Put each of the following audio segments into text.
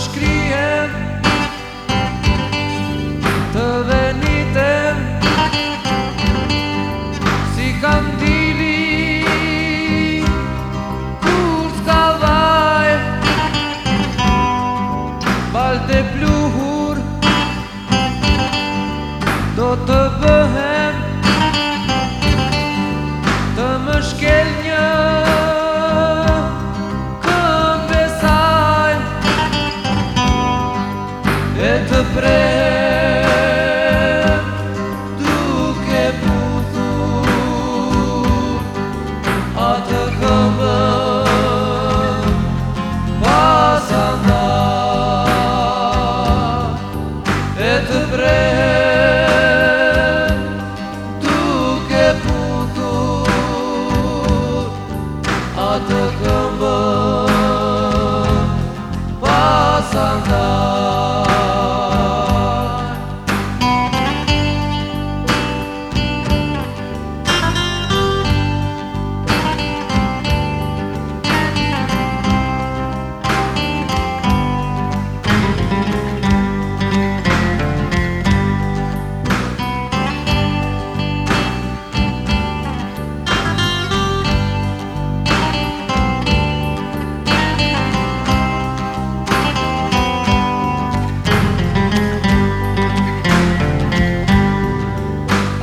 Shkrijem, të venitem, si kandili, kur s'ka vaj, balte pluhur, do të bëhem, të më shkel një sempre breve.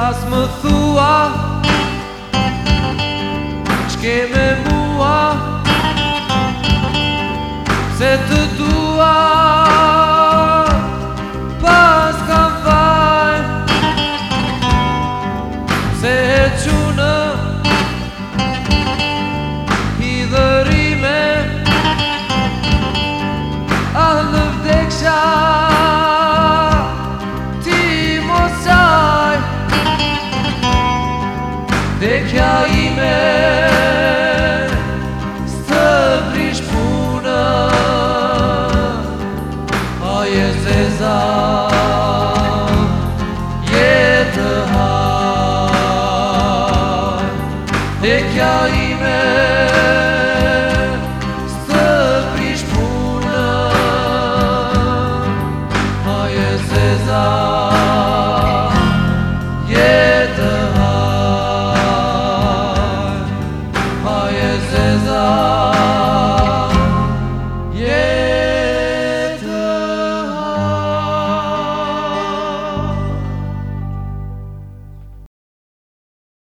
as më thua Që ke me mua Se דקי איימן סט פריש פונה, moje zezal.